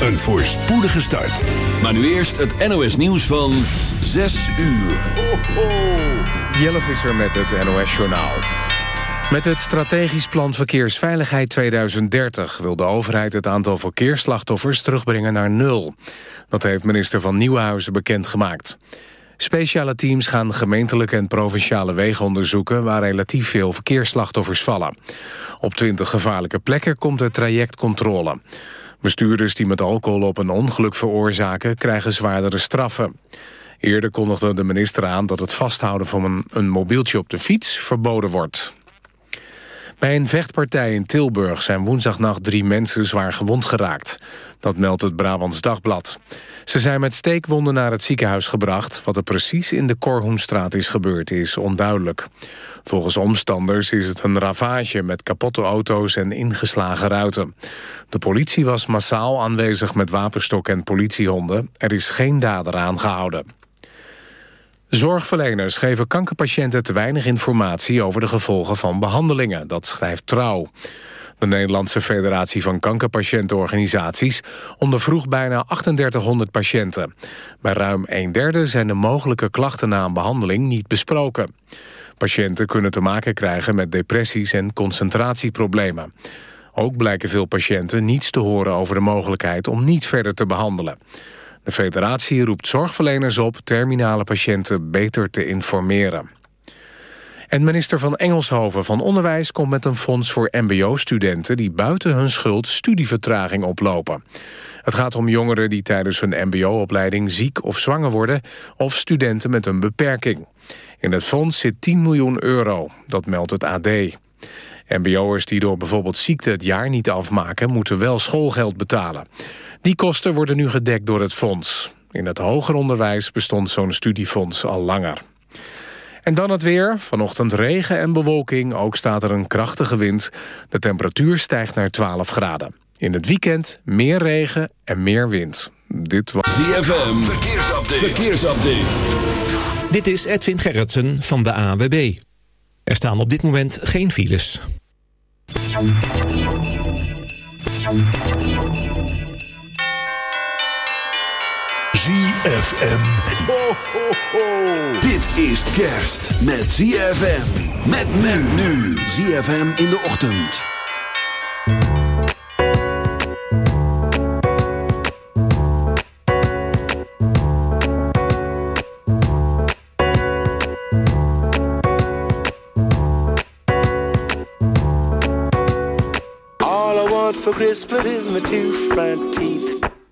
een voorspoedige start. Maar nu eerst het NOS nieuws van 6 uur. Ho, ho. Jelle Visser met het NOS Journaal. Met het strategisch plan Verkeersveiligheid 2030... wil de overheid het aantal verkeersslachtoffers terugbrengen naar nul. Dat heeft minister van Nieuwenhuizen bekendgemaakt. Speciale teams gaan gemeentelijke en provinciale wegen onderzoeken... waar relatief veel verkeersslachtoffers vallen. Op 20 gevaarlijke plekken komt er trajectcontrole. Bestuurders die met alcohol op een ongeluk veroorzaken... krijgen zwaardere straffen. Eerder kondigde de minister aan dat het vasthouden van een, een mobieltje op de fiets verboden wordt. Bij een vechtpartij in Tilburg zijn woensdagnacht drie mensen zwaar gewond geraakt. Dat meldt het Brabants Dagblad. Ze zijn met steekwonden naar het ziekenhuis gebracht. Wat er precies in de Korhoenstraat is gebeurd is onduidelijk. Volgens omstanders is het een ravage met kapotte auto's en ingeslagen ruiten. De politie was massaal aanwezig met wapenstok en politiehonden. Er is geen dader aangehouden. Zorgverleners geven kankerpatiënten te weinig informatie over de gevolgen van behandelingen. Dat schrijft Trouw. De Nederlandse Federatie van Kankerpatiëntenorganisaties ondervroeg bijna 3800 patiënten. Bij ruim een derde zijn de mogelijke klachten na een behandeling niet besproken. Patiënten kunnen te maken krijgen met depressies en concentratieproblemen. Ook blijken veel patiënten niets te horen over de mogelijkheid om niet verder te behandelen. De federatie roept zorgverleners op terminale patiënten beter te informeren. En minister van Engelshoven van Onderwijs komt met een fonds voor mbo-studenten... die buiten hun schuld studievertraging oplopen. Het gaat om jongeren die tijdens hun mbo-opleiding ziek of zwanger worden... of studenten met een beperking. In het fonds zit 10 miljoen euro, dat meldt het AD. MBO'ers die door bijvoorbeeld ziekte het jaar niet afmaken... moeten wel schoolgeld betalen. Die kosten worden nu gedekt door het fonds. In het hoger onderwijs bestond zo'n studiefonds al langer. En dan het weer. Vanochtend regen en bewolking. Ook staat er een krachtige wind. De temperatuur stijgt naar 12 graden. In het weekend meer regen en meer wind. Dit was... ZFM. Verkeersupdate. Verkeersupdate. Dit is Edwin Gerritsen van de AWB. Er staan op dit moment geen files. ZFM. Ho, ho, ho. Dit is kerst met ZFM. Met men nu. ZFM in de ochtend. All I want for Christmas is my two front teeth.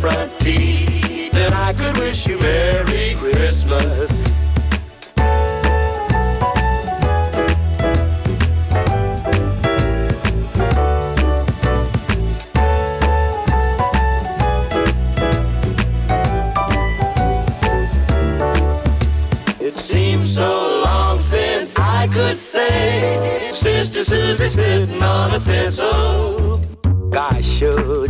Front teeth, then I could wish you Merry Christmas. It seems so long since I could say Sister Susie's sitting on a thistle oh gee,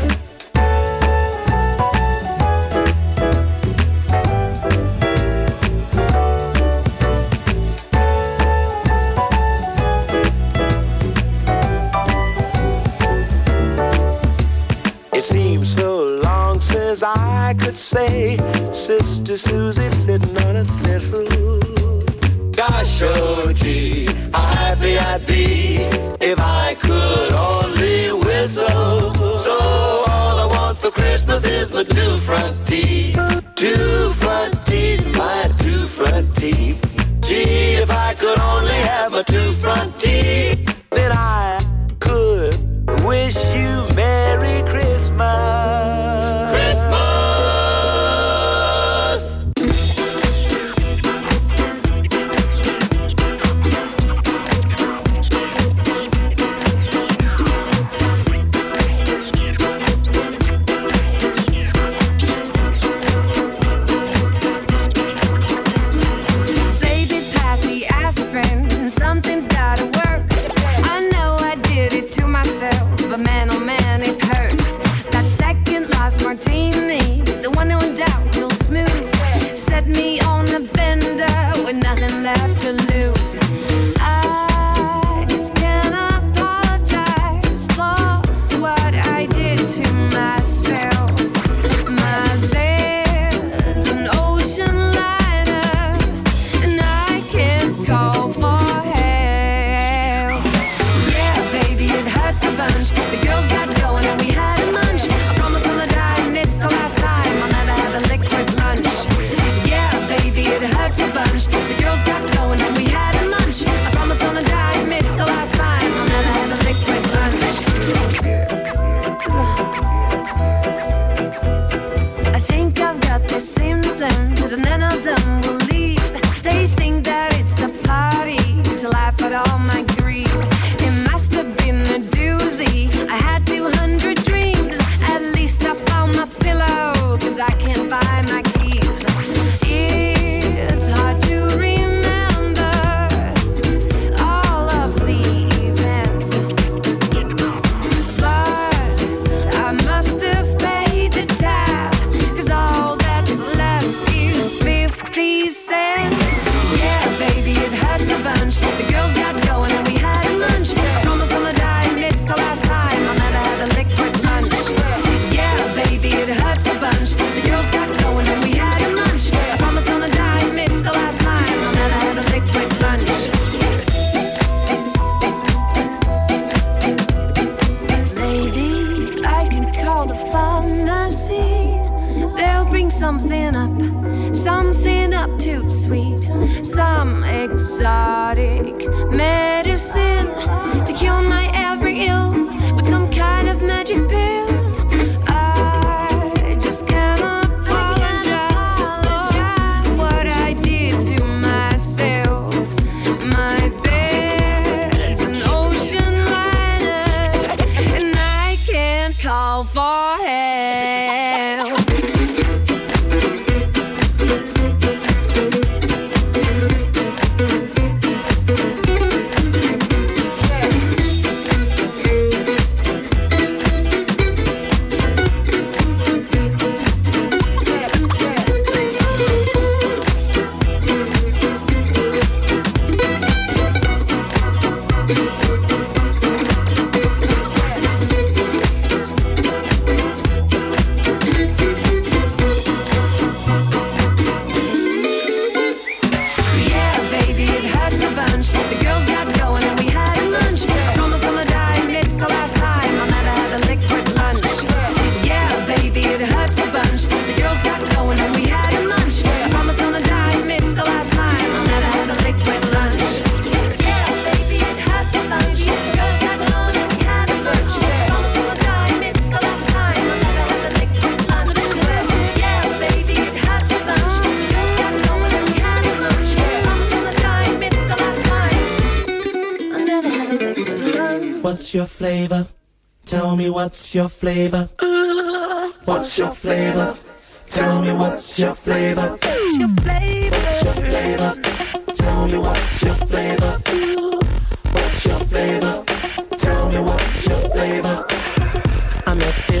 seems so long since I could say, Sister Susie sitting on a thistle. Gosh, oh gee, how happy I'd be if I could only whistle. So all I want for Christmas is my two front teeth. flavor? Tell me what's your flavor? What's your flavor? Tell me what's your flavor? What's your flavor? What's your flavor? Tell me what's your flavor? What's your flavor? Tell me what's your flavor? I'm at this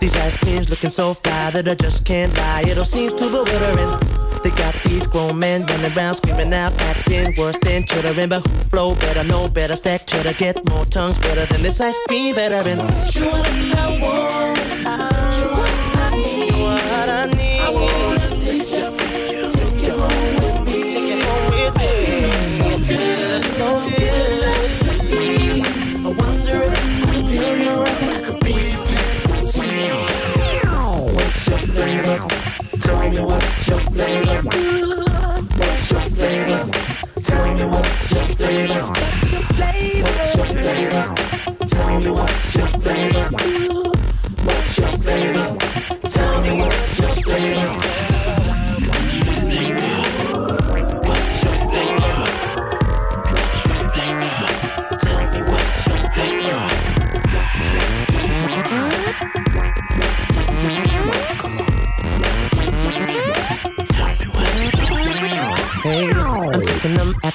These ice creams looking so fly that I just can't lie. It all seems too bewildering. They got these grown men running around screaming out, acting worse than chittering. But who flow better, know better, stack cheddar, get more tongues better than this ice cream veteran. You and I want, you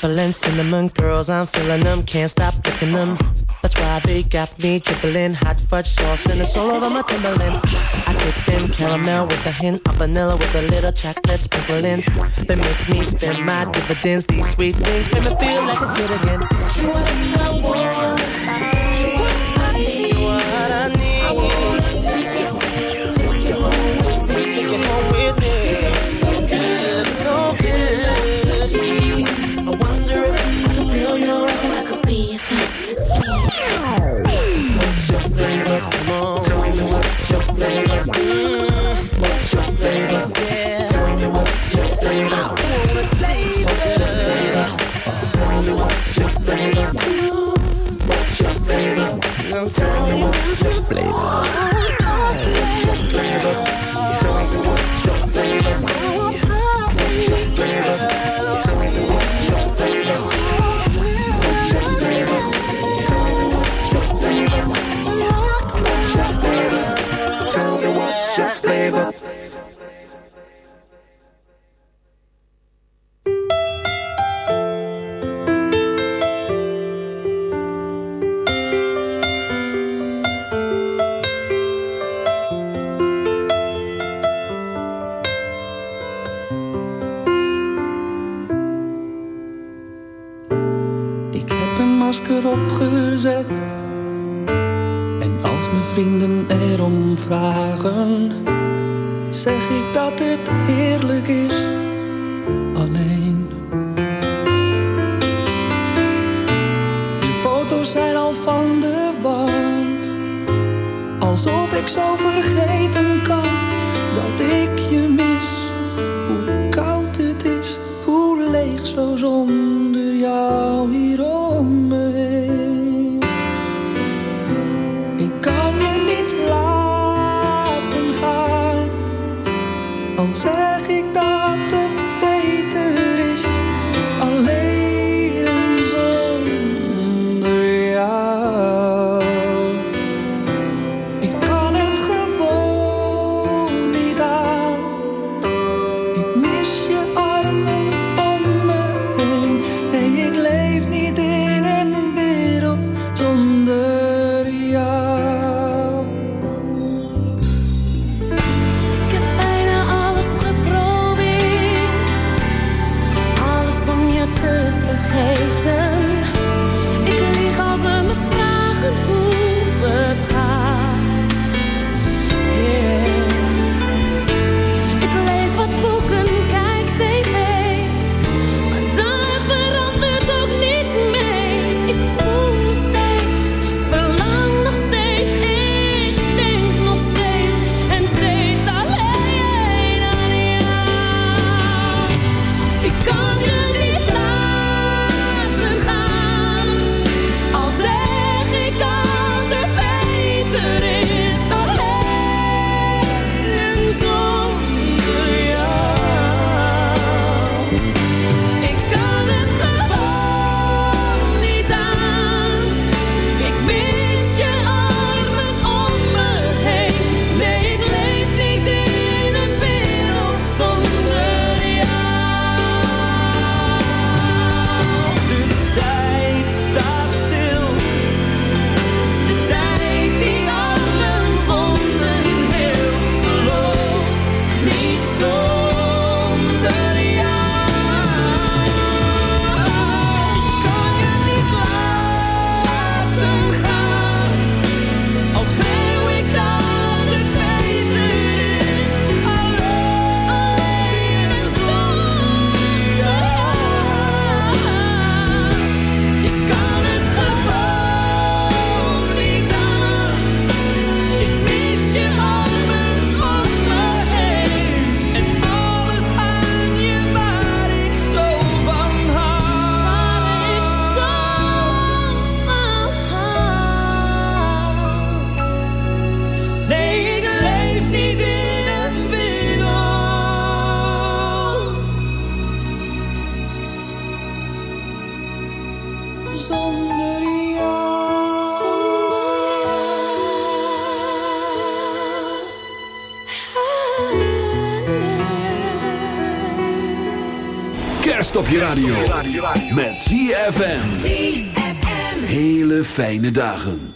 And cinnamon girls, I'm feeling them, can't stop picking them. That's why they got me dribbling hot fudge sauce and it's all over my Timberlands. I take them caramel with a hint of vanilla with a little chocolate sprinkle in. They make me spend my dividends. These sweet things make me feel like a kid again. You are the op je radio. Met ZFM. Hele fijne dagen.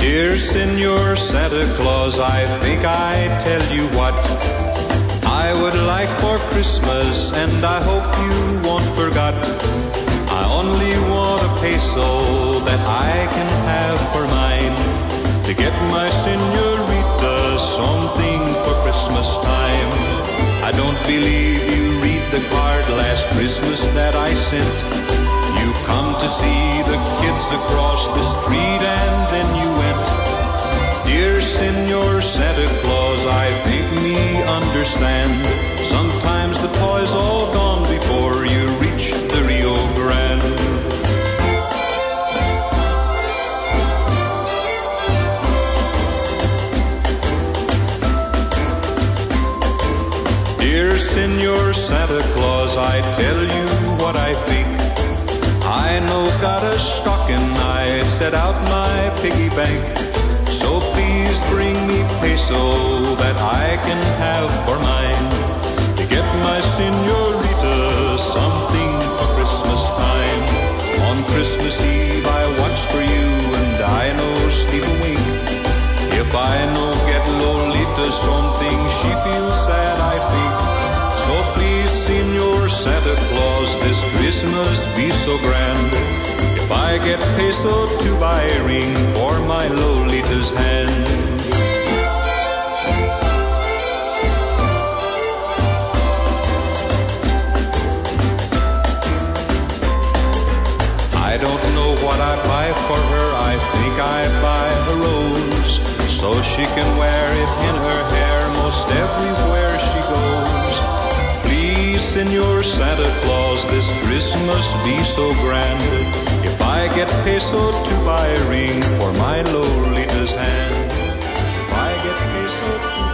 Dear Senor Santa Claus, I think I tell you what I would like for Christmas, and I hope you won't forget. I only want peso that I can have for mine to get my senorita something for Christmas time. I don't believe you read the card last Christmas that I sent. You come to see the kids across the street and then you went. Dear Senor Santa Claus, I think me understand. Sometimes the toy's all gone Santa Claus, I tell you what I think. I know got a stocking, I set out my piggy bank. So please bring me peso that I can have for mine. To get my senorita something for Christmas time. On Christmas Eve I watch for you and I know Steve a wink. If I no get Lolita something, she feels sad, Christmas be so grand. If I get peso to buy a ring for my Lolita's hand. I don't know what I buy for her. I think I buy a rose so she can wear it in her hair most everywhere she. Please, Senor Santa Claus, this Christmas be so grand. If I get peso to buy a ring for my Lolita's hand. If I get peso to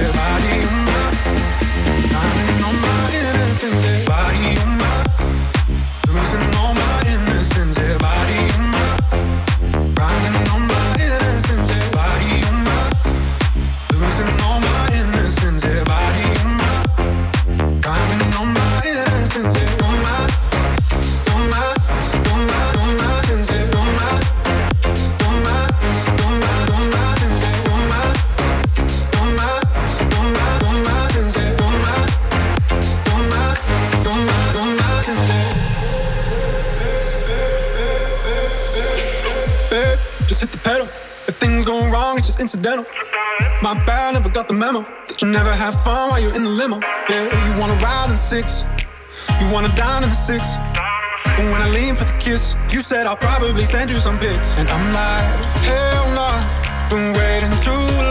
got the memo that you never have fun while you're in the limo. Yeah, you wanna ride in six, you wanna dine in the six. But when I lean for the kiss, you said I'll probably send you some pics, and I'm like, hell nah, been waiting too long